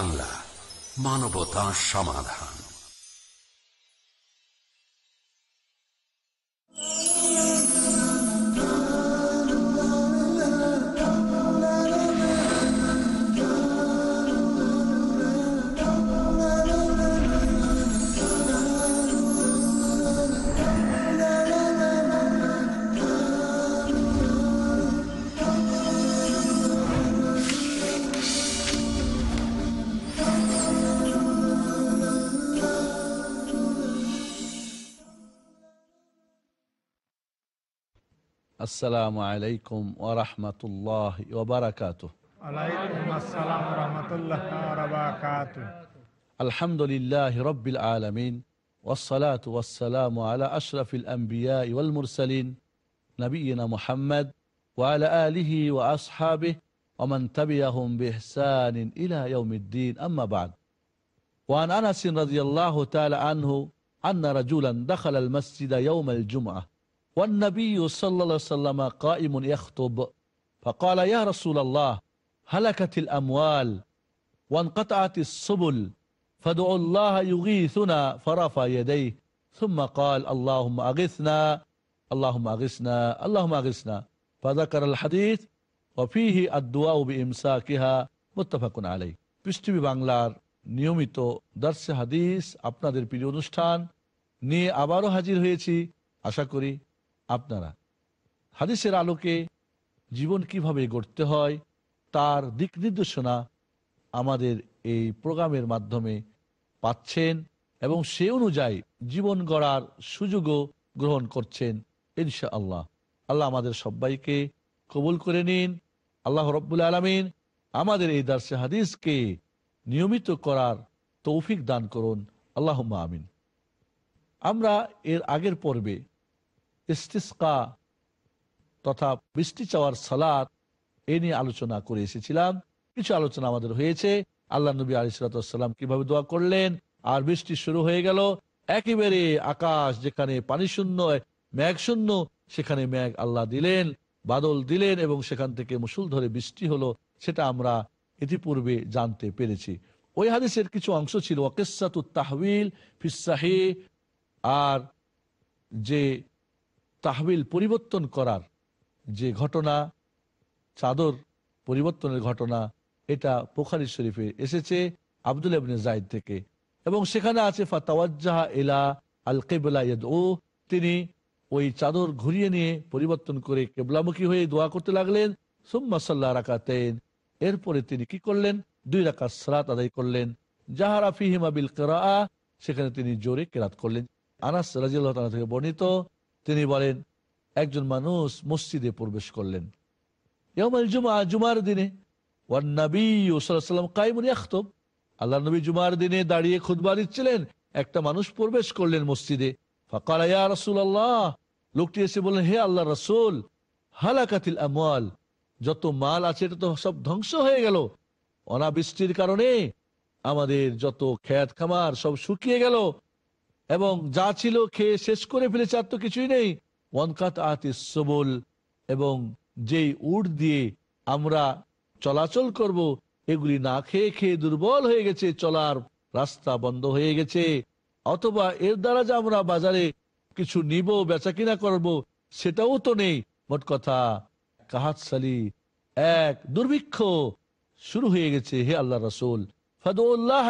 বাংলা মানবতা সমাধান السلام عليكم ورحمة الله وبركاته. عليكم السلام ورحمة الله وبركاته. الحمد لله رب العالمين والصلاة والسلام على أشرف الأنبياء والمرسلين نبينا محمد وعلى آله وأصحابه ومن تبعهم بإحسان إلى يوم الدين أما بعد. وعن أنس رضي الله تعالى عنه أن رجلا دخل المسجد يوم الجمعة. والنبي صلى الله عليه وسلم قائم يخطب فقال يا رسول الله هلكت الأموال وانقطعت السبل فادعوا الله يغيثنا فرفع يديه ثم قال اللهم أغثنا اللهم أغثنا اللهم أغثنا فذكر الحديث وفيه الدعاء بإمساكها متفق عليه পৃষ্টিভি বাংলার নিয়মিত দর্শে হাদিস আপনাদের প্রিয় অনুষ্ঠান নিয়ে আবারও হাজির হয়েছি আশা করি আপনারা। হাদিসের আলোকে জীবন কীভাবে গড়তে হয়, তার দিক নির্দেশনা আমাদের এই প্রোগ্রামের মাধ্যমে পাচ্ছেন এবং সে অনুযায়ী জীবন গড়ার সুযোগও গ্রহণ করছেন ইনশা আল্লাহ আল্লাহ আমাদের সবাইকে কবুল করে নিন। আল্লাহ রব্বুল আলমিন আমাদের এই দার্সে হাদিসকে নিয়মিত করার তৌফিক দান করুন। আল্লাহ আমিন। আমরা এর আগের পর্বে ইস্তিস্কা তথা বৃষ্টি চাওয়ার সালাত এ নিয়ে আলোচনা করে এসেছিলাম। কিছু আলোচনা আমাদের হয়েছে। আল্লাহ নবী আলিসাল্লাম কীভাবে দোয়া করলেন? আর বৃষ্টি শুরু হয়ে গেল। একেবারে আকাশ যেখানে পানি শূন্য, মেঘ শূন্য, সেখানে মেঘ আল্লাহ দিলেন, বাদল দিলেন এবং সেখান থেকে মুসুল ধরে বৃষ্টি হলো, সেটা আমরা ইতিপূর্বে জানতে পেরেছি। ওই হাদিসের কিছু অংশ ছিল ওকেসাতুত তাহবিল ফিসাহি আর যে তাহবিল পরিবর্তন করার যে ঘটনা, চাদর পরিবর্তনের ঘটনা, এটা পোখারি শরীফে এসেছে আব্দুল ইবনে জাইদ থেকে। এবং সেখানে আছে, ফাতাওয়াজ্জাহা এলা আল কেবলা ও তিনি ওই চাদর ঘুরিয়ে নিয়ে পরিবর্তন করে কেবলামুখী হয়ে দোয়া করতে লাগলেন, সুম্মা সাল্লাহ রাকাতেন এরপরে তিনি কি করলেন? দুই রাকাত সালাত আদায় করলেন। জাহারা ফিহিমা বিল কেরা সেখানে তিনি জোরে কেরাত করলেন। আনাস রাজিউল্লাহ থেকে বর্ণিত তিনি বলেন, একজন মানুষ মসজিদে প্রবেশ করলেন। জুমা জুমার দিনে। আল্লাহ নবী জুমার দিনে দাঁড়িয়ে খুদবা দিচ্ছিলেন। একটা মানুষ প্রবেশ করলেন মসজিদে। ইয়া রাসূলুল্লাহ। লোকটি এসে বললেন, হে আল্লাহ রসুল, হালাকাতিল আমল যত মাল আছে, এটা তো সব ধ্বংস হয়ে গেল। অনাবৃষ্টির কারণে আমাদের যত খ্যাত খামার সব শুকিয়ে গেল। এবং যা ছিল খেয়ে শেষ করে ফেলেছে আর তো কিছুই নেই। ওয়ানকাত আতি এবং যেই উট দিয়ে আমরা চলাচল করব, এগুলি না খেয়ে খেয়ে দুর্বল হয়ে গেছে, চলার রাস্তা বন্ধ হয়ে গেছে। অথবা এর দ্বারা যে আমরা বাজারে কিছু নিব বেচা কিনা করব, সেটাও তো নেই। মোট কথা, কাহাত সালি এক দুর্ভিক্ষ শুরু হয়ে গেছে, হে আল্লাহ রসুল। ফাদুল্লাহ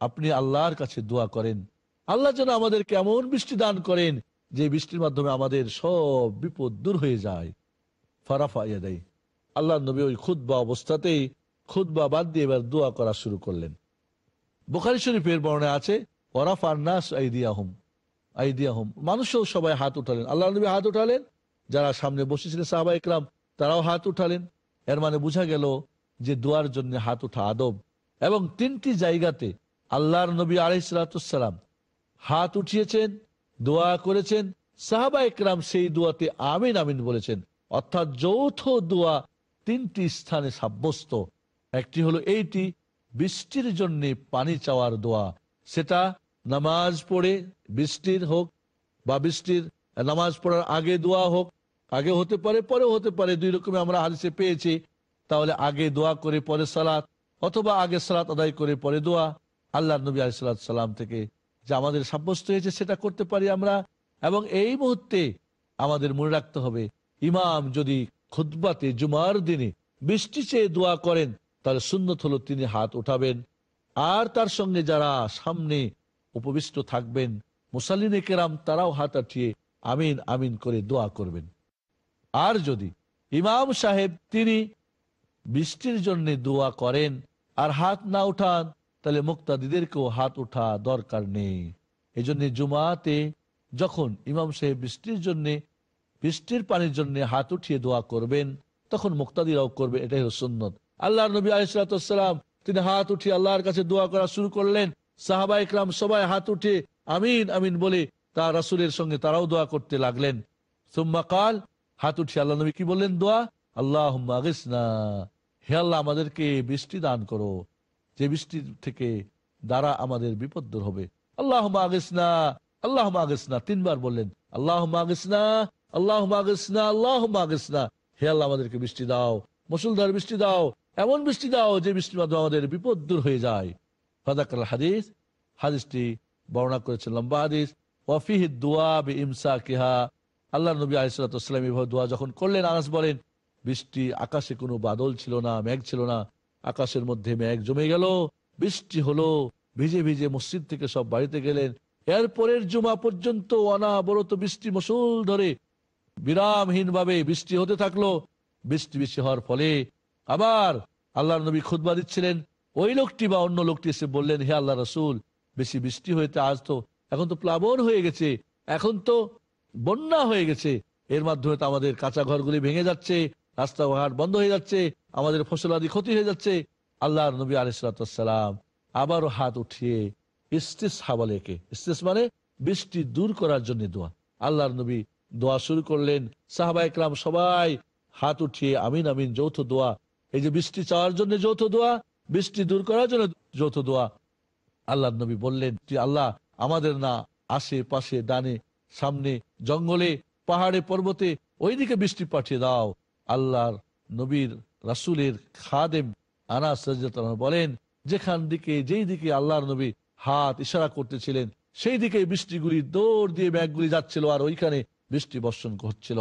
আপনি আল্লাহর কাছে দোয়া করেন। আল্লাহ যেন আমাদের কেমন বৃষ্টি দান করেন যে বৃষ্টির মাধ্যমে আমাদের সব বিপদ দূর হয়ে যায়। ফারাফা ইয়া দেয় আল্লাহ নবী ওই খুদ্া অবস্থাতেই খুদ্া বাদ দিয়ে এবার দোয়া করা শুরু করলেন। বোখারি শরীফের বর্ণে আছে ওরাফার নাস আইদিয়াহুম। আইদিয়াহুম। মানুষও সবাই হাত উঠালেন। আল্লাহ নবী হাত উঠালেন, যারা সামনে বসেছিলেন সাহাবা ইকরাম তারাও হাত উঠালেন। এর মানে বোঝা গেল যে দোয়ার জন্য হাত উঠা আদব। এবং তিনটি জায়গাতে আল্লাহর নবী আলহিসাম হাত উঠিয়েছেন, দোয়া করেছেন, সাহাবা ইকরাম সেই দোয়াতে আমিন আমিন বলেছেন। অর্থাৎ যৌথ দোয়া তিনটি স্থানে সাব্যস্ত। একটি হলো এইটি, বৃষ্টির জন্য পানি চাওয়ার দোয়া। সেটা নামাজ পড়ে বৃষ্টির হোক বা বৃষ্টির নামাজ পড়ার আগে দোয়া হোক, আগে হতে পারে, পরেও হতে পারে, দুই রকমে আমরা হাদিসে পেয়েছি। তাহলে আগে দোয়া করে, পরে সালাত, অথবা আগে সালাত আদায় করে, পরে দোয়া। আল্লাহ নবী আলিসাল্লাম সাল্লাম থেকে যে আমাদের সাব্যস্ত হয়েছে সেটা করতে পারি আমরা। এবং এই মুহূর্তে আমাদের মনে রাখতে হবে, ইমাম যদি খুদ্বাতে জুমার দিনে বৃষ্টি চেয়ে দোয়া করেন, তাহলে সুন্নত হলো তিনি হাত উঠাবেন। আর তার সঙ্গে যারা সামনে উপবিষ্ট থাকবেন, মুসাল্লিনে কেরাম তারাও হাত আঠিয়ে আমিন আমিন করে দোয়া করবেন। আর যদি ইমাম সাহেব তিনি বৃষ্টির জন্য দোয়া করেন আর হাত না উঠান তাহলে মুক্তাদিদেরকেও হাত উঠা দরকার নেই। এই জন্য জুমাতে যখন ইমাম সাহেব বৃষ্টির জন্য, বৃষ্টির পানির জন্য হাত উঠিয়ে দোয়া করবেন, তখন মুক্তাদিরাও করবে, এটাই হলো সুন্নত। আল্লাহ নবী আলিসাল্লাম তিনি হাত উঠিয়ে আল্লাহর কাছে দোয়া করা শুরু করলেন। সাহাবা ইকরাম সবাই হাত উঠে আমিন আমিন বলে তার রাসুলের সঙ্গে তারাও দোয়া করতে লাগলেন। সুম্মা কাল, হাত উঠিয়ে আল্লাহ নবী কি বললেন দোয়া? আল্লাহ হে আল্লাহ আমাদেরকে বৃষ্টি দান করো। যে বৃষ্টির থেকে দ্বারা আমাদের বিপদ দূর হবে। আল্লাহ আগিসনা আল্লাহ আগিসনা, তিনবার বললেন আল্লাহ আগিসনা আল্লাহ আগিসনা আল্লাহ আগিসনা। হে আল্লাহ, আমাদেরকে বৃষ্টি দাও, মুসুলধার বৃষ্টি দাও, এমন বৃষ্টি দাও যে বৃষ্টির মাধ্যমে আমাদের বিপদ দূর হয়ে যায়। ফাদাকাল হাদিস, হাদিসটি বর্ণনা করেছেন লম্বা হাদিস। ওয়াফিহ দোয়া বি ইমসা কেহা আল্লাহ নবী আলিসাল্লাম এভাবে দোয়া যখন করলেন, আনাস বলেন, বৃষ্টি আকাশে কোনো বাদল ছিল না, মেঘ ছিল না আকাশের মধ্যে মেঘ জমে গেল, বৃষ্টি হলো, ভিজে ভিজে মসজিদ থেকে সব বাড়িতে গেলেন। এরপরের জুমা পর্যন্ত অনাবরত বৃষ্টি মসুল ধরে। বিরামহীন ভাবে বৃষ্টি হতে থাকল। বৃষ্টি বৃষ্টি হওয়ার ফলে আবার আল্লাহ নবী খুদবা দিচ্ছিলেন। ওই লোকটি বা অন্য লোকটি এসে বললেন, হে আল্লাহ রসুল, বেশি বৃষ্টি হইতে আজ তো। এখন তো প্লাবন হয়ে গেছে। এখন তো বন্যা হয়ে গেছে। এর মাধ্যমে তো আমাদের কাঁচা ঘরগুলি ভেঙে যাচ্ছে রাস্তাঘাট বন্ধ হয়ে যাচ্ছে। আমাদের ফসলাদি ক্ষতি হয়ে যাচ্ছে। আল্লাহ নবী আলিসাল্লাম আবারও হাত উঠিয়ে ইস্তিস হাবালেকে ইস্তিস মানে বৃষ্টি দূর করার জন্য দোয়া। আল্লাহর নবী দোয়া শুরু করলেন। সাহাবা একরাম সবাই হাত উঠিয়ে আমিন আমিন যৌথ দোয়া। এই যে বৃষ্টি চাওয়ার জন্য যৌথ দোয়া, বৃষ্টি দূর করার জন্য যৌথ দোয়া। আল্লাহ নবী বললেন আল্লাহ, আমাদের না আশেপাশে, ডানে, সামনে, জঙ্গলে, পাহাড়ে, পর্বতে ওইদিকে বৃষ্টি পাঠিয়ে দাও। আল্লাহর নবীর রাসুলের খাদেম আনা বলেন, যেখান দিকে, যেই দিকে আল্লাহর নবী হাত ইশারা করতেছিলেন, সেই দিকে বৃষ্টিগুলি দৌড় দিয়ে ব্যাগগুলি যাচ্ছিল আর ওইখানে বৃষ্টি বর্ষণ করছিল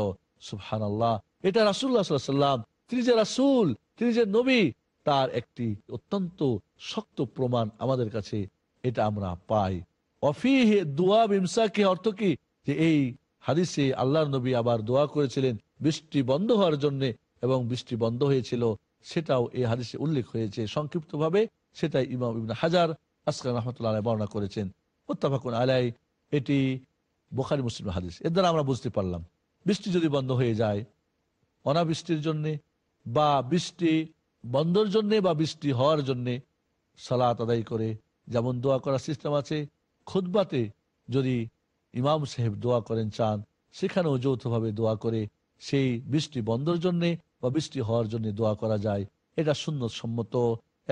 সুহান আল্লাহ এটা রাসুল্লাহ সাল্লাম তিনি যে রাসুল, তিনি যে নবী, তার একটি অত্যন্ত শক্ত প্রমাণ আমাদের কাছে, এটা আমরা পাই। অফিহে দোয়া বিমসাকে অর্থ কি? যে এই হাদিসে আল্লাহর নবী আবার দোয়া করেছিলেন, বৃষ্টি বন্ধ হওয়ার জন্য এবং বৃষ্টি বন্ধ হয়েছিল, সেটাও এই হাদিসে উল্লেখ হয়েছে। সংক্ষিপ্ত ভাবে সেটাই ইমাম ইবিন হাজার আসকান রহমতুল্লাহ বর্ণনা করেছেন। মোত্তাফাকুন আলাই এটি বোখারি মুসলিম হাদিস। এর দ্বারা আমরা বুঝতে পারলাম, বৃষ্টি যদি বন্ধ হয়ে যায়, অনাবৃষ্টির জন্যে বা বৃষ্টি বন্ধর জন্যে বা বৃষ্টি হওয়ার জন্যে সালাত আদায় করে, যেমন দোয়া করার সিস্টেম আছে খুদ্বাতে যদি ইমাম সাহেব দোয়া করেন চান, সেখানেও যৌথভাবে দোয়া করে, সেই বৃষ্টি বন্ধর জন্যে বা বৃষ্টি হওয়ার জন্য দোয়া করা যায়। এটা সুন্নত সম্মত।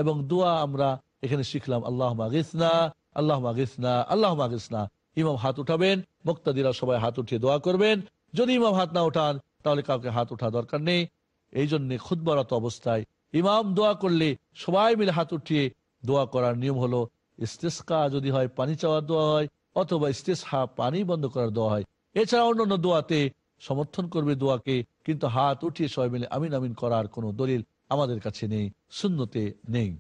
এবং দোয়া আমরা এখানে শিখলাম আল্লাহ মাগিসনা আল্লাহ মাগিসনা আল্লাহ মাগিসনা ইমাম হাত উঠাবেন, মুক্তাদিরা সবাই হাত উঠিয়ে দোয়া করবেন। যদি ইমাম হাত না উঠান, তাহলে কাউকে হাত উঠা দরকার নেই। এই জন্য খুদ্বরত অবস্থায় ইমাম দোয়া করলে সবাই মিলে হাত উঠিয়ে দোয়া করার নিয়ম হলো, ইস্তেস্কা যদি হয়, পানি চাওয়ার দোয়া হয়, অথবা ইস্তেসহা, পানি বন্ধ করার দোয়া হয়। এছাড়া অন্যান্য দোয়াতে সমর্থন করবে দোয়াকে। কিন্তু হাত উঠিয়ে সবাই মিলে আমিন আমিন করার কোনো দলিল আমাদের কাছে নেই শূন্যতে নেই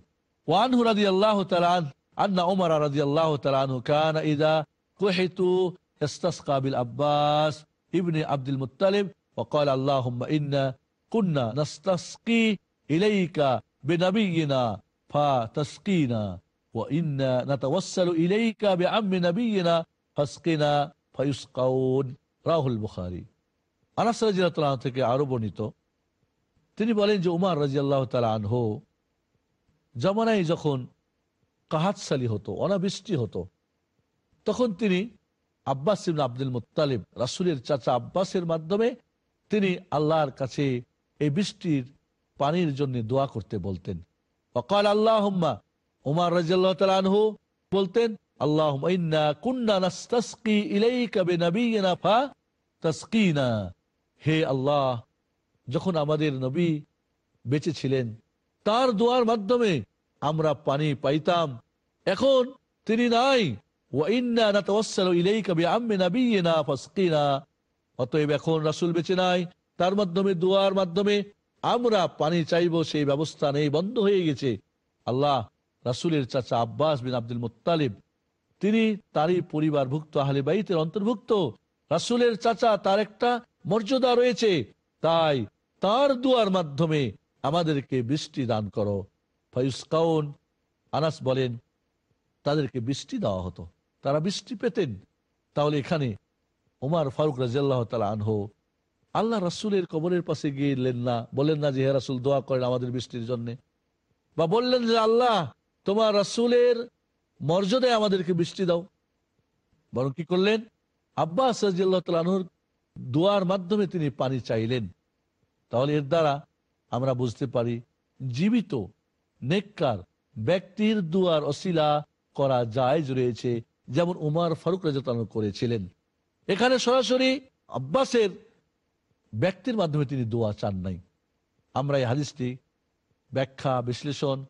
ওয়ান হুরাদি আল্লাহ তালান আন্না উমর রাদি আল্লাহ তালানহু কান ইদা কুহিতু ইস্তাসকা বিল আব্বাস ইবনে আব্দুল মুত্তালিব وقال اللهم إنا كنا نستسقي إليك بنبينا فتسقينا وإنا نتوسل إليك بعم نبينا فاسقنا فيسقون রাহুল البخاري আনাস রাজিয়াল্লাহ থেকে আরও বর্ণিত, তিনি বলেন যে উমার রাজিয়াল্লাহ তালা আনহো জমানায় যখন কাহাতশালী হতো, অনাবৃষ্টি হতো, তখন তিনি আব্বাস আব্দুল মুতালিব রাসুলের চাচা আব্বাসের মাধ্যমে তিনি আল্লাহর কাছে এই বৃষ্টির পানির জন্য দোয়া করতে বলতেন। অকাল আল্লাহ উমার রাজিয়াল্লাহ তালানহু বলতেন আল্লাহ কুন্না নাস্তাসকি ইলাইকা বিনাবিয়িনা ফা তাসকিনা হে আল্লাহ, যখন আমাদের নবী বেঁচে ছিলেন, তার দোয়ার মাধ্যমে আমরা পানি পাইতাম। এখন তিনি নাই। অতএব এখন বেঁচে নাই। তার মাধ্যমে, দোয়ার মাধ্যমে আমরা পানি চাইব, সেই ব্যবস্থা নেই, বন্ধ হয়ে গেছে। আল্লাহ রাসূলের চাচা আব্বাস তিনি তারই পরিবারভুক্ত, আহলে বাইতের অন্তর্ভুক্ত। রাসূলের চাচা তার একটা মর্যাদা রয়েছে, তাই তার দুয়ার মাধ্যমে আমাদেরকে বৃষ্টি দান করো। ফায়ুসকাউন আনাস বলেন, তাদেরকে বৃষ্টি দেওয়া হতো। তারা বৃষ্টি পেতেন। তাহলে এখানে ওমার ফারুক রাজিয়াল্লাহ তালা আনহ আল্লাহ রাসুলের কবরের পাশে গিয়েলেন না। বললেন না যে, হে রাসুল, দোয়া করেন আমাদের বৃষ্টির জন্য। বা বললেন যে, আল্লাহ, তোমার রাসুলের মর্যাদায় আমাদেরকে বৃষ্টি দাও। বরং কি করলেন? আব্বাস রাজিয়াল্লাহ তালাহুর দোয়ার মাধ্যমে তিনি পানি চাইলেন। তাহলে এর দ্বারা আমরা বুঝতে পারি, জীবিত, নেককার ব্যক্তির দুয়ার অশিলা করা জায়জ রয়েছে, যেমন উমার ফারুক রাজতানু করেছিলেন। এখানে সরাসরি আব্বাসের ব্যক্তির মাধ্যমে তিনি দোয়া চান নাই। আমরা এই হাদিসটি ব্যাখ্যা, বিশ্লেষণ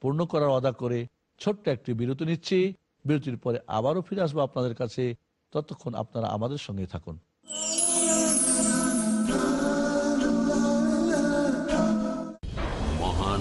পূর্ণ করার অদা করে ছোট্ট একটি বিরতি নিচ্ছি। বিরতির পরে আবারও ফিরে আসব আপনাদের কাছে। ততক্ষণ আপনারা আমাদের সঙ্গে থাকুন। মহান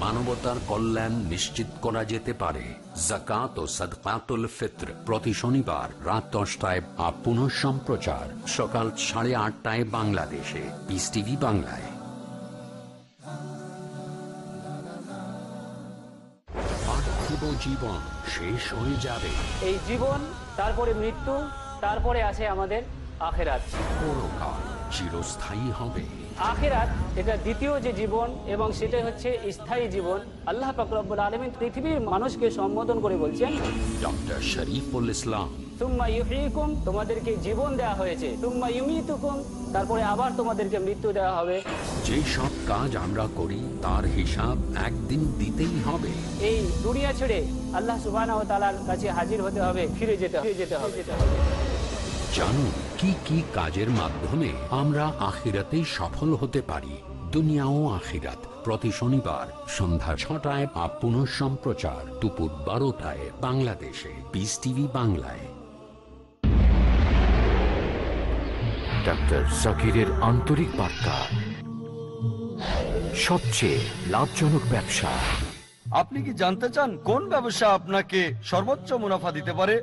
মানবতার কল্যাণ নিশ্চিত করা যেতে পারে। জাকাত ও সদকাতুল ফিত্র প্রতি শনিবার রাত দশটায় আপ পুনঃ সম্প্রচার সকাল সাড়ে আটটায় বাংলাদেশে। পিস টিভি বাংলায়। পার্থিব জীবন শেষ হয়ে যাবে। এই জীবন তারপরে মৃত্যু তারপরে আছে আমাদের আখেরাত। পরকাল। চিরস্থায়ী হবে। আখেরাত এটা দ্বিতীয় যে জীবন এবং সেটাই হচ্ছে স্থায়ী জীবন। আল্লাহ পাকরব্বুল আলমিন পৃথিবীর মানুষকে সম্বোধন করে বলছেন ডক্টর শরীফুল ইসলাম। তুম্মা ইউহিকুম তোমাদেরকে জীবন হয়েছে। তুম্মা ইউমিতুকুম তারপরে আবার তোমাদেরকে মৃত্যু দেওয়া হবে। যে সব কাজ আমরা করি তার হিসাব একদিন দিতেই হবে। এই দুনিয়া ছেড়ে আল্লাহ সুবাহ কাছে হাজির হতে হবে ফিরে যেতে হবে ফিরে যেতে হবে যেতে হবে। জানুন কি কি কাজের মাধ্যমে আমরা আখিরাতে সফল হতে পারি। দুনিয়া ও আখিরাত প্রতি শনিবার সন্ধ্যা ছটায় আপ পুনঃ সম্প্রচার দুপুর বারোটায় বাংলাদেশে। পিস টিভি বাংলায়। ডাক্তার জাকিরের আন্তরিক বার্তা। সবচেয়ে লাভজনক ব্যবসা। আপনি কি জানতে চান কোন ব্যবসা আপনাকে সর্বোচ্চ মুনাফা দিতে পারে?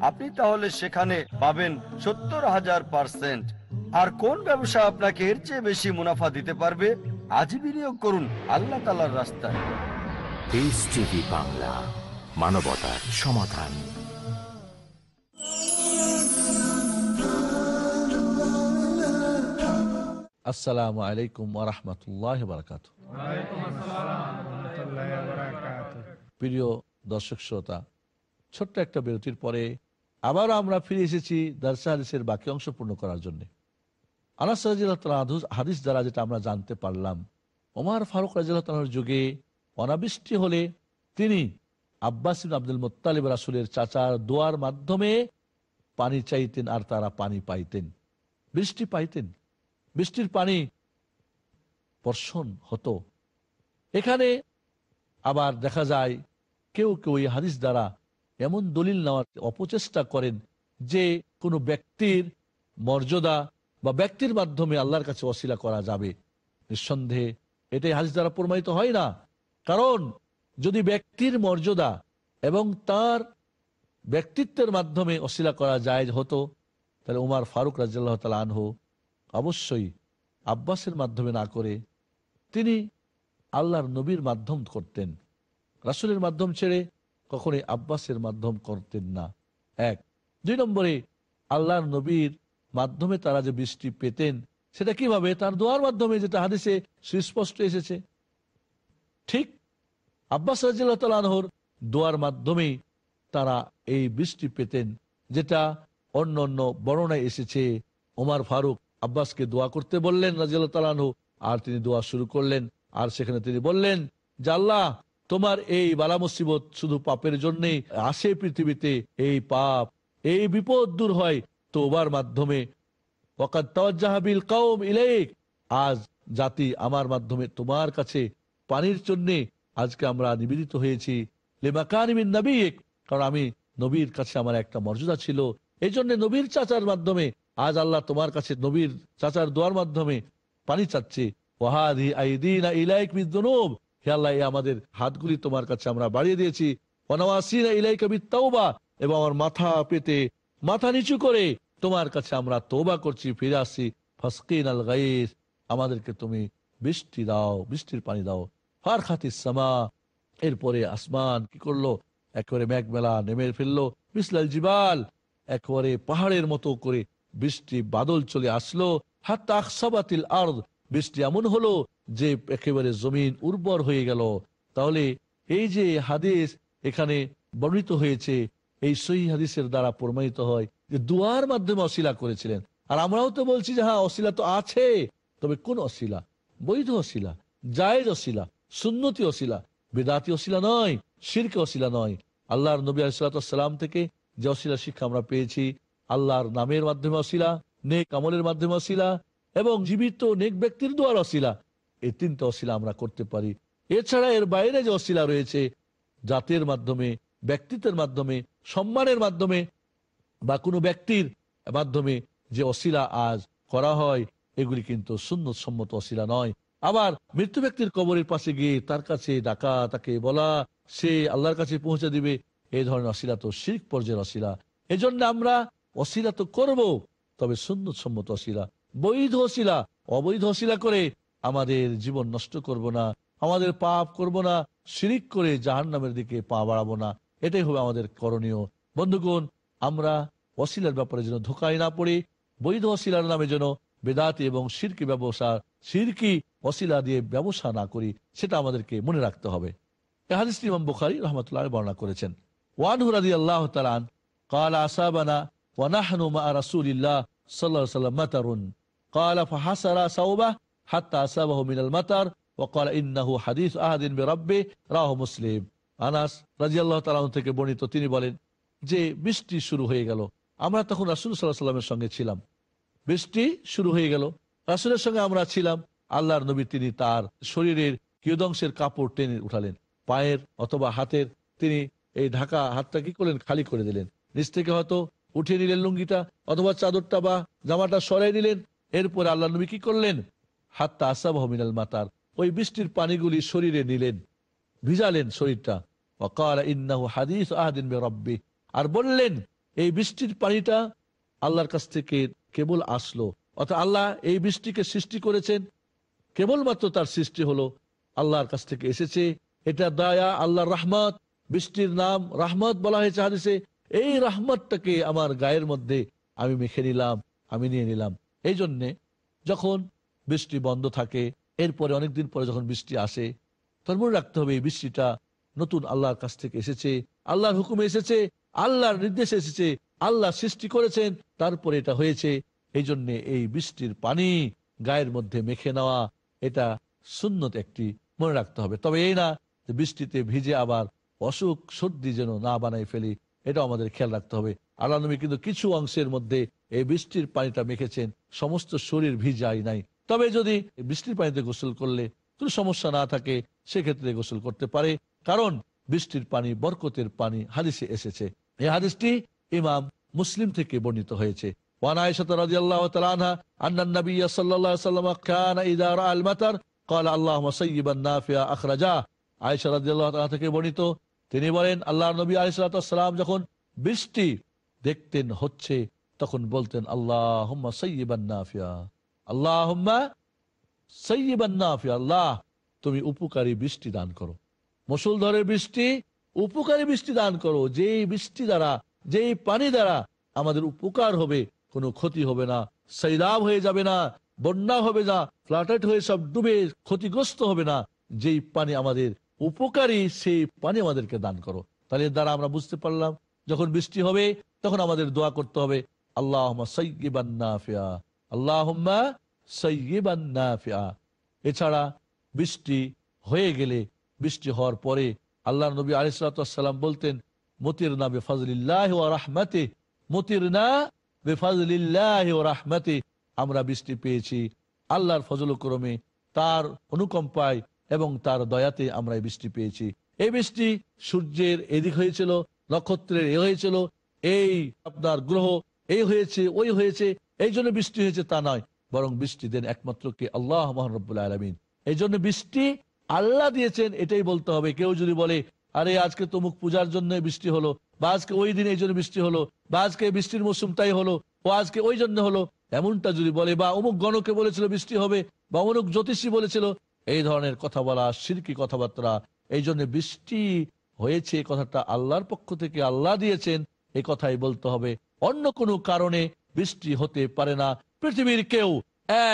আপনি তাহলে সেখানে পাবেন সত্তর হাজার পার্সেন্ট। আর কোন ব্যবসা আপনাকে এর চেয়ে বেশি মুনাফা দিতে পারবে আজই বিনিয়োগ করুন আল্লাহ তালার রাস্তায়। বাংলা মানবতার সমাধান। আসসালামু আলাইকুম ওরহমতুল্লাহ বারকাত। প্রিয় দর্শক শ্রোতা ছোট্ট একটা বিরতির পরে আবার আমরা ফিরে এসেছি দারসা হাদিসের বাকি অংশ পূর্ণ করার জন্য। আনাস রাজিয়াল্লাহু তাআলা হাদিস দ্বারা যেটা আমরা জানতে পারলাম, ওমার ফারুক রাজিয়ার যুগে অনাবৃষ্টি হলে তিনি আব্বাস আব্দুল মোত্তালিব রাসুলের চাচার দোয়ার মাধ্যমে পানি চাইতেন আর তারা পানি পাইতেন। বৃষ্টি পাইতেন। বৃষ্টির পানি বর্ষণ হতো। এখানে আবার দেখা যায় কেউ কেউ এই হাদিস দ্বারা এমন দলিল নেওয়ার অপচেষ্টা করেন যে কোনো ব্যক্তির মর্যাদা বা ব্যক্তির মাধ্যমে আল্লাহর কাছে অশিলা করা যাবে। নিঃসন্দেহে এটাই হাদিস দ্বারা প্রমাণিত হয় না। কারণ যদি ব্যক্তির মর্যাদা এবং তার ব্যক্তিত্বের মাধ্যমে অশিলা করা যায় হতো, তাহলে উমার ফারুক রাজিয়াল্লাহ তালা আনহু অবশ্যই আব্বাসের মাধ্যমে না করে তিনি আল্লাহর নবীর মাধ্যম করতেন। রাসুলের মাধ্যম ছেড়ে কখনোই আব্বাসের মাধ্যম করতেন না। এক। দুই নম্বরে, আল্লাহর নবীর মাধ্যমে তারা যে বৃষ্টি পেতেন, সেটা কীভাবে? তার দোয়ার মাধ্যমে, যেটা হাদিসে সুস্পষ্ট এসেছে। ঠিক আব্বাস রাজিয়ালহর দোয়ার মাধ্যমেই তারা এই বৃষ্টি পেতেন, যেটা অন্য অন্য বর্ণনায় এসেছে। ওমার ফারুক আব্বাসকে দোয়া করতে বললেন রাজিয়াল তালানহু আর তিনি দোয়া শুরু করলেন। আর সেখানে তিনি বললেন যে আল্লাহ তোমার এই বালা মুসিবত শুধু পাপের জন্যই আসে পৃথিবীতে। এই পাপ, এই বিপদ দূর হয় তোবার মাধ্যমে। ইলাইক। আজ জাতি আমার মাধ্যমে তোমার কাছে পানির জন্য আজকে আমরা নিবেদিত হয়েছি। কারণ আমি নবীর কাছে আমার একটা মর্যাদা ছিল। এই জন্য নবীর চাচার মাধ্যমে আজ আল্লাহ তোমার কাছে নবীর চাচার দোয়ার মাধ্যমে পানি চাচ্ছে। ওয়াহাদি আইদিনা ইলাইক বিদ্যনুব হে আল্লাহ আমাদের হাতগুলি তোমার কাছে আমরা বাড়িয়ে দিয়েছি। এবং আমার মাথা পেতে মাথা নিচু করে তোমার কাছে আমরা করছি, ফিরে ফসকিন আল গাইস, আমাদেরকে তুমি বৃষ্টি দাও, বৃষ্টির পানি দাও। ফার খাতিস সামা, এরপরে আসমান কি করল? একেবারে মেঘমেলা নেমে ফেলল। বিসলাল জিবাল, একেবারে পাহাড়ের মতো করে বৃষ্টি বাদল চলে আসলো। হাত্তা আকসাবাতিল আর্দ বৃষ্টি এমন হলো যে একেবারে জমিন উর্বর হয়ে গেল। তাহলে এই যে হাদিস এখানে বর্ণিত হয়েছে, এই সহি হাদিসের দ্বারা প্রমাণিত হয় যে দুয়ার মাধ্যমে অশিলা করেছিলেন। আর আমরাও তো বলছি যে হ্যাঁ অশিলা তো আছে, তবে কোন অশিলা? বৈধ অশিলা, জায়েজ অশিলা, সুন্নতি অশিলা, বেদাতি অশিলা নয়, শিরকে অশিলা নয়। আল্লাহর নবী আলাইসালাম থেকে যে অশিলা শিক্ষা আমরা পেয়েছি, আল্লাহর নামের মাধ্যমে অশিলা নে কামলের মাধ্যমে অশিলা এবং জীবিত নেক ব্যক্তির দোয়ার অশিলা। এই তিনটা অশিলা আমরা করতে পারি। এছাড়া এর বাইরে যে অশিলা রয়েছে, জাতের মাধ্যমে, ব্যক্তিত্বের মাধ্যমে, সম্মানের মাধ্যমে, বা কোনো ব্যক্তির মাধ্যমে যে অশিলা আজ করা হয়, এগুলি কিন্তু সুন্নত সম্মত অশিলা নয়। আবার মৃত্যু ব্যক্তির কবরের পাশে গিয়ে তার কাছে ডাকা, তাকে বলা, সে আল্লাহর কাছে পৌঁছে দিবে এই ধরনের অশিলা তো শিখ পর্যায়ের অশিলা। এজন্য আমরা অশিলা তো করব, তবে সুন্নত সম্মত অশিলা বৈধ শিলা, অবৈধ শিলা করে আমাদের জীবন নষ্ট করব না, আমাদের পাপ করব না, শিরিক করে জাহান নামের দিকে পা বাড়াবো না। এটাই হবে আমাদের করণীয়। বন্ধুগণ, আমরা অশিলার ব্যাপারে যেন ধোকায় না পড়ি, বৈধ অশিলার নামে যেন বেদাতি এবং সিরকি ব্যবসা সিরকি অশিলা দিয়ে ব্যবসা না করি, সেটা আমাদেরকে মনে রাখতে হবে। হাদিস ইমাম বুখারি রহমতুল্লাহ বর্ণনা করেছেন। ওয়ান হুরাদি আল্লাহ তালান কাল আসাবানা ওয়ানাহনু মা রাসুলিল্লাহ সাল্লাহ সাল্লাম মাতারুন। قال فحسر صوبه حتى أصابه من المطر وقال إنه حديث أحد بربه রাহ মুসলিম আনাস রাজিয়াল্লাহ তাআলা থেকে বর্ণিত তিনি বলেন যে বৃষ্টি শুরু হয়ে গেল আমরা তখন রাসূল সাল্লাল্লাহু আলাইহি সাল্লামের সঙ্গে ছিলাম বৃষ্টি শুরু হয়ে গেল রাসূলের সঙ্গে আমরা ছিলাম আল্লাহর নবী তিনি তার শরীরের কিয়দংশের কাপড় টেনে উঠালেন পায়ের অথবা হাতের তিনি এই ঢাকা হাতটা কি করলেন খালি করে দিলেন নিচ থেকে হয়তো উঠিয়ে নিলেন লুঙ্গিটা অথবা চাদরটা বা জামাটা সরাই নিলেন এরপর আল্লাহ নবী কি করলেন? হাত্তা আসাব মিনাল মাতার। ওই বৃষ্টির পানিগুলি শরীরে নিলেন, ভিজালেন শরীরটা। হাদিস আর বললেন, এই বৃষ্টির পানিটা আল্লাহর কাছ থেকে কেবল আসলো। অর্থাৎ আল্লাহ এই বৃষ্টিকে সৃষ্টি করেছেন। কেবলমাত্র তার সৃষ্টি হলো আল্লাহর কাছ থেকে এসেছে। এটা দয়া, আল্লাহর রহমত। বৃষ্টির নাম রহমত বলা হয়েছে হাদিসে। এই রহমতটাকে আমার গায়ের মধ্যে আমি মেখে নিলাম, আমি নিয়ে নিলাম। এই জন্যে যখন বৃষ্টি বন্ধ থাকে, এরপরে অনেকদিন পরে যখন বৃষ্টি আসে, তখন মনে রাখতে হবে এই বৃষ্টিটা নতুন আল্লাহর কাছ থেকে এসেছে, আল্লাহর হুকুমে এসেছে, আল্লাহর নির্দেশে এসেছে, আল্লাহ সৃষ্টি করেছেন, তারপরে এটা হয়েছে। এই জন্যে এই বৃষ্টির পানি গায়ের মধ্যে মেখে নেওয়া, এটা সুন্নত একটি মনে রাখতে হবে। তবে এই না বৃষ্টিতে ভিজে আবার অসুখ সর্দি যেন না বানাই ফেলি এটা আমাদের খেয়াল রাখতে হবে। আল্লাহ নবী কিন্তু কিছু অংশের মধ্যে এই বৃষ্টির পানিটা মেখেছেন সমস্ত শরীর ভিজাই নাই তবে যদি বৃষ্টির পানিতে গোসল করলে কোনো সমস্যা না থাকে সেক্ষেত্রে গোসল করতে পারে কারণ বৃষ্টির পানি বরকতের পানি হাদিসে এসেছে এই হাদিসটি ইমাম মুসলিম থেকে বর্ণিত হয়েছে وعن عائشة رضي الله تعالى عنها أن النبي صلى الله عليه وسلم كان إذا رأى المطر قال اللهم صيبا نافعا أخرجاه আয়সা রাদিয়াল্লাহু তাআলা থেকে বর্ণিত তিনি বলেন আল্লাহ নবী আলাইসালাম যখন বৃষ্টি দেখতেন হচ্ছে তখন বলতেন আল্লাহ সৈয়বান নাফিয়া। আল্লাহ সৈয়বান নাফিয়া, আল্লাহ, তুমি উপকারী বৃষ্টি দান করো। মুসুলধরের বৃষ্টি, উপকারী বৃষ্টি দান করো। যেই বৃষ্টি দ্বারা, যেই পানি দ্বারা আমাদের উপকার হবে, কোনো ক্ষতি হবে না। সৈলাভ হয়ে যাবে না, বন্যা হবে না ফ্লাটেট হয়ে সব ডুবে ক্ষতিগ্রস্ত হবে না। যেই পানি আমাদের উপকারী, সেই পানি আমাদেরকে দান করো। তাহলে দ্বারা আমরা বুঝতে পারলাম, যখন বৃষ্টি হবে, তখন আমাদের দোয়া করতে হবে। আল্লাহ সৈবান্নাফিয়া আল্লাহ সৈবান্নাফিয়া এছাড়া বৃষ্টি হয়ে গেলে, বৃষ্টি হওয়ার পরে আল্লাহ নবী আলিসাল্লাম বলতেন মতির না বেফাজলিল্লাহ ও রাহমাতে মতির না বেফাজলিল্লাহ ও রাহমাতে আমরা বৃষ্টি পেয়েছি। আল্লাহর ফজল ক্রমে তার অনুকম্পায় এবং তার দয়াতে আমরা এই বৃষ্টি পেয়েছি। এই বৃষ্টি সূর্যের এদিক হয়েছিল, নক্ষত্রের এ হয়েছিল, এই আপনার গ্রহ এই হয়েছে, ওই হয়েছে, এই জন্য বৃষ্টি হয়েছে তা নয়। বরং বৃষ্টি দেন একমাত্র কে? আল্লাহ মহানবুল্লাহ আলমিন। এই জন্য বৃষ্টি আল্লাহ দিয়েছেন, এটাই বলতে হবে। কেউ যদি বলে, আরে, আজকে তমুক পূজার জন্য বৃষ্টি হলো, বা আজকে ওই দিন এই জন্য বৃষ্টি হলো, বা আজকে বৃষ্টির মৌসুম তাই হলো ও আজকে ওই জন্য হলো, এমনটা যদি বলে, বা অমুক গণকে বলেছিল বৃষ্টি হবে, বা অমুক জ্যোতিষী বলেছিল, এই ধরনের কথা বলা, সিরকি কথাবার্তা, এই জন্য বৃষ্টি হয়েছে কথাটা আল্লাহর পক্ষ থেকে আল্লাহ দিয়েছেন এই কথাই বলতে হবে। অন্য কোনো কারণে বৃষ্টি হতে পারে না। পৃথিবীর কেউ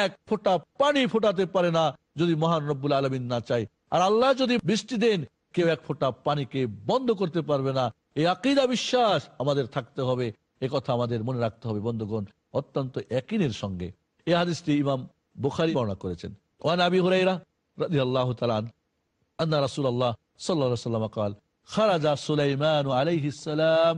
এক ফোটা পানি ফোটাতে পারে না যদি মহান রব্বুল আলমিন না চাই আর আল্লাহ যদি বৃষ্টি দেন, কেউ এক ফোটা পানিকে বন্ধ করতে পারবে না। এই আকিদা বিশ্বাস আমাদের থাকতে হবে। এ কথা আমাদের মনে রাখতে হবে বন্ধুগণ, অত্যন্ত একিনের সঙ্গে। এ হাদিসটি ইমাম বুখারি বর্ণনা করেছেন। ওয়ান আবি হুরাইরা রাজি আল্লাহ তালান আন্না রাসুল আল্লাহ সাল্লাহ সাল্লাম কাল, খারাজা সুলাইমান আলাইহিস সালাম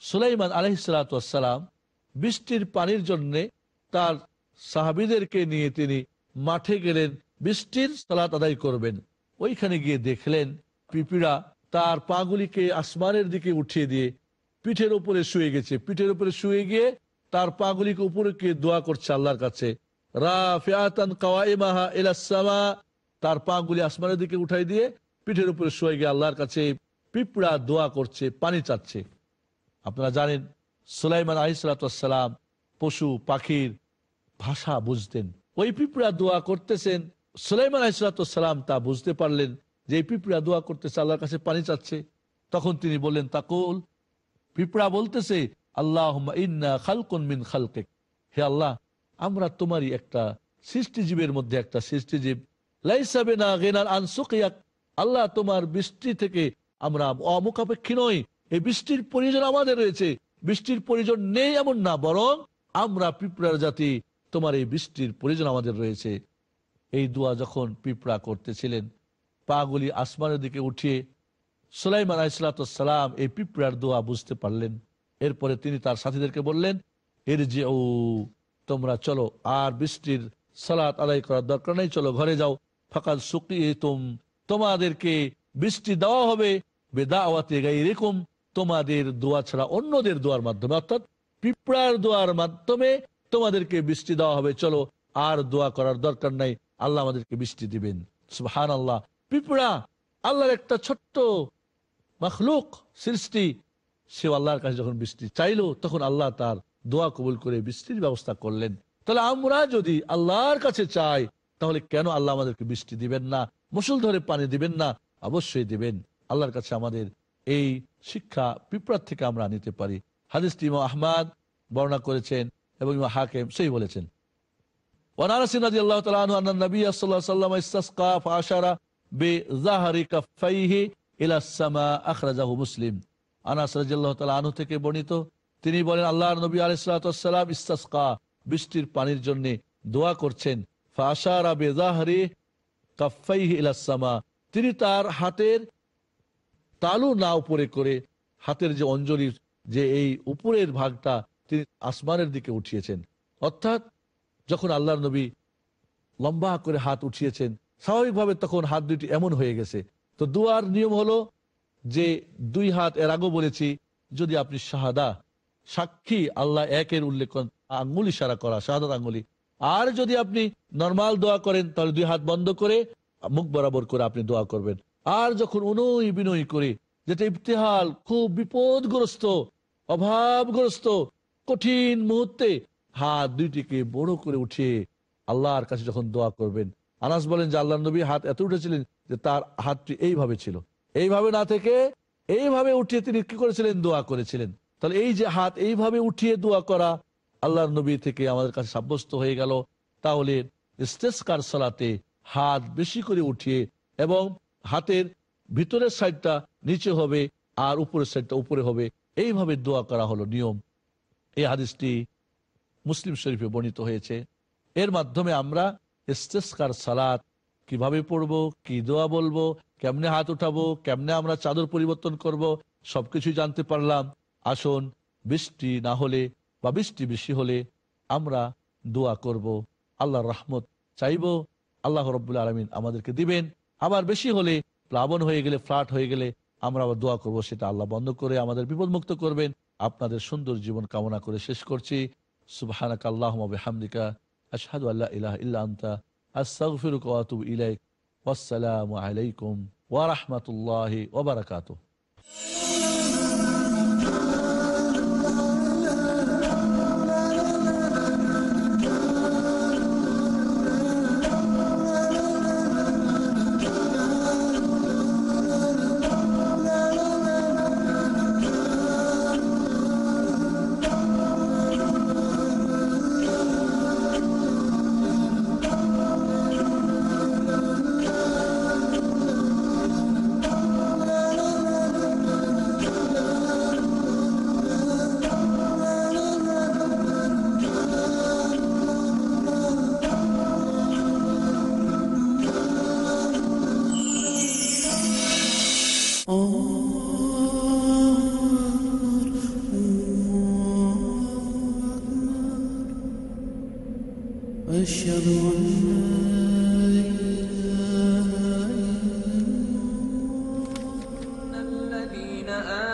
সুলাইমান আলহিসাম বৃষ্টির পানির জন্য তার সাহাবিদেরকে নিয়ে তিনি মাঠে গেলেন, বৃষ্টির সালাত আদায় করবেন। ওইখানে গিয়ে দেখলেন পিপিড়া তার পাগুলিকে আসমানের দিকে উঠিয়ে দিয়ে পিঠের উপরে শুয়ে গেছে। পিঠের উপরে শুয়ে গিয়ে তার পাগুলিকে উপরে দোয়া করছে আল্লাহর কাছে। রা ফিয়াতান কাওয়াইমাহা ইলাস সামা তার পাগুলি আসমানের দিকে উঠাই দিয়ে পিঠের উপরে শুয়ে গিয়ে আল্লাহর কাছে পিঁপড়া দোয়া করছে, পানি চাচ্ছে। আপনারা জানেন, সুলাইমান আলিসালাম পশু, পাখির ভাষা বুঝতেন। ওই পিঁপড়া দোয়া করতেছেন, সুলাইমান আলিসালাম তা বুঝতে পারলেন যে পিঁপড়া দোয়া করতেছে, আল্লাহর কাছে পানি চাচ্ছে। তখন তিনি বললেন, তাকুল, পিঁপড়া বলতেছে আল্লাহ ইন্না খালকুন মিন খালকে হে আল্লাহ, আমরা তোমারই একটা সৃষ্টিজীবের মধ্যে একটা সৃষ্টিজীব। গেনার আল্লাহ তোমার বৃষ্টি থেকে আমরা অমুখাপেক্ষী নই। এই বৃষ্টির প্রয়োজন আমাদের রয়েছে। বৃষ্টির প্রয়োজন নেই এমন না, বরং আমরা পিঁপড়ার জাতি। তোমার এই বৃষ্টির প্রয়োজন আমাদের রয়েছে। এই দোয়া যখন পিঁপড়া করতেছিলেন, পাগুলি আসমানের দিকে উঠিয়ে সুলাইমান আলাইসালাম এই পিঁপড়ার দোয়া বুঝতে পারলেন। এরপরে তিনি তার সাথীদেরকে বললেন এর যে ও তোমরা চলো, আর বৃষ্টির সালাত আদায় করার দরকার নেই, চলো ঘরে যাও। ফাঁকা শুকিয়ে তুম তোমাদেরকে বৃষ্টি দেওয়া হবে, বেদাওয়াতে গাই এরকম তোমাদের দোয়া ছাড়া অন্যদের দোয়ার মাধ্যমে, অর্থাৎ পিঁপড়ার দোয়ার মাধ্যমে তোমাদেরকে বৃষ্টি দেওয়া হবে। চলো, আর দোয়া করার দরকার নাই, আল্লাহ আমাদেরকে বৃষ্টি দিবেন। হান আল্লাহ পিঁপড়া, আল্লাহর একটা ছোট্ট মখলুক সৃষ্টি সে আল্লাহর কাছে যখন বৃষ্টি চাইলো, তখন আল্লাহ তার দোয়া কবুল করে বৃষ্টির ব্যবস্থা করলেন। তাহলে আমরা যদি আল্লাহর কাছে চাই তাহলে কেন আল্লাহ আমাদেরকে বৃষ্টি দিবেন না? মুসল ধরে পানি দিবেন না? অবশ্যই দিবেন। আল্লাহর কাছে আমাদের এই শিক্ষা, পিপড়ার থেকে আমরা নিতে পারি। হাদিস ইমা আহমাদ বর্ণনা করেছেন এবং ইমা হাকেম সেই বলেছেন। তিনি বলেন আল্লাহ নবী আলাম ইস্তাস বৃষ্টির পানির জন্য দোয়া করছেন। তিনি তার হাতের তালু না উপরে করে হাতের যে অঞ্জলির যে এই উপরের ভাগটা তিনি আসমানের দিকে উঠিয়েছেন। অর্থাৎ যখন আল্লাহর নবী লম্বা করে হাত উঠিয়েছেন, স্বাভাবিকভাবে তখন হাত দুইটি এমন হয়ে গেছে। তো দুয়ার নিয়ম হলো যে দুই হাত এর আগেও বলেছি, যদি আপনি শাহাদা, সাক্ষী আল্লাহ একের উল্লেখ আঙ্গুলি সারা করা, শাহাদাত আঙ্গুলি আর যদি আপনি নর্মাল দোয়া করেন, তাহলে দুই হাত বন্ধ করে মুখ বরাবর করে আপনি দোয়া করবেন। আর যখন উনই বিনয়ী করে, যেটা ইফতেহাল খুব বিপদগ্রস্ত, অভাবগ্রস্ত, কঠিন মুহূর্তে হাত দুইটিকে বড় করে উঠিয়ে আল্লাহর কাছে যখন দোয়া করবেন, আনাস বলেন যে আল্লাহ নবী হাত এত উঠেছিলেন যে তার হাতটি এইভাবে ছিল। এইভাবে না থেকে এইভাবে উঠিয়ে তিনি কি করেছিলেন? দোয়া করেছিলেন। তাহলে এই যে হাত এইভাবে উঠিয়ে দোয়া করা আল্লাহর নবী থেকে আমাদের কাছে সাব্যস্ত হয়ে গেল। তাহলে ইস্তেস্কার সালাতে হাত বেশি করে উঠিয়ে এবং হাতের ভিতরের সাইডটা নিচে হবে আর উপরের সাইডটা উপরে হবে। এইভাবে দোয়া করা হলো নিয়ম। এই হাদিসটি মুসলিম শরীফে বর্ণিত হয়েছে। এর মাধ্যমে আমরা ইস্তেস্কার সালাত কীভাবে পড়ব, কি দোয়া বলব, কেমনে হাত উঠাবো, কেমনে আমরা চাদর পরিবর্তন করব সবকিছু জানতে পারলাম। আসুন বৃষ্টি না হলে বা বৃষ্টি বেশি হলে আমরা দোয়া করব, আল্লাহর রহমত চাইব, আল্লাহ রব্বুল আলমিন আমাদেরকে দিবেন। আবার বেশি হলে প্লাবন হয়ে গেলে, ফ্লাট হয়ে গেলে আমরা আবার দোয়া করব, সেটা আল্লাহ বন্ধ করে আমাদের বিপদমুক্ত করবেন। আপনাদের সুন্দর জীবন কামনা করে শেষ করছি। সুবহানাক আল্লাহুম্মা বিহামদিকা, আশহাদু আল্লা ইলাহা ইল্লা আনতা, আস্তাগফিরুকা ইলাইক। ওয়াসসালামু আলাইকুম ওয়া রাহমাতুল্লাহি